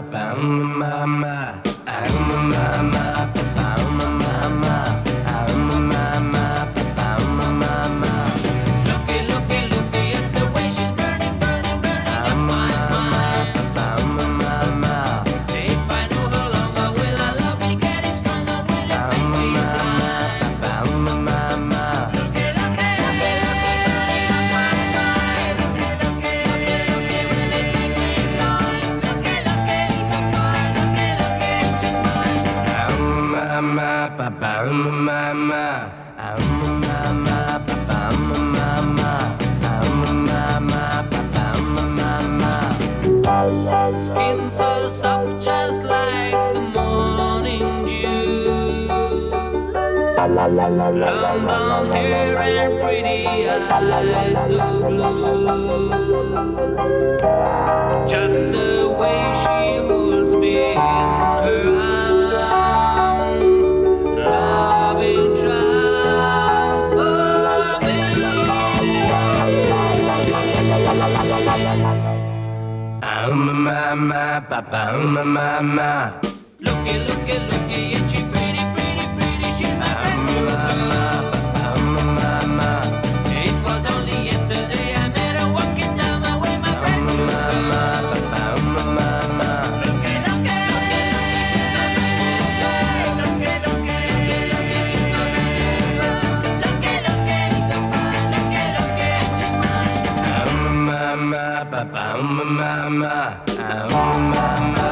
Looky, mine. Um, um, um, Skin so soft, just like the morning dew. Long blonde hair and pretty eyes so blue. Looky, looky, looky, mama, I'm a mama.